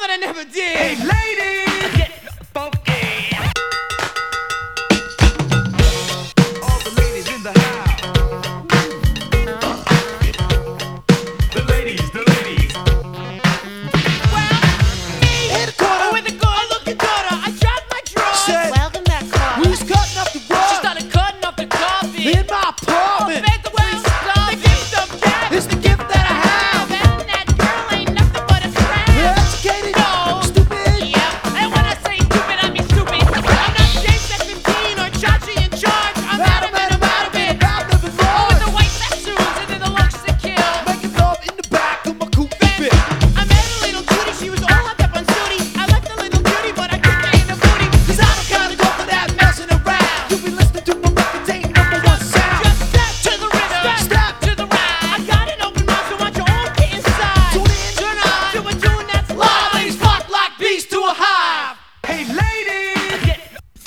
that I never did. Hey, ladies, get funky. All the ladies in the house. The ladies, the ladies.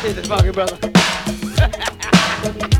Here's the fucking brother.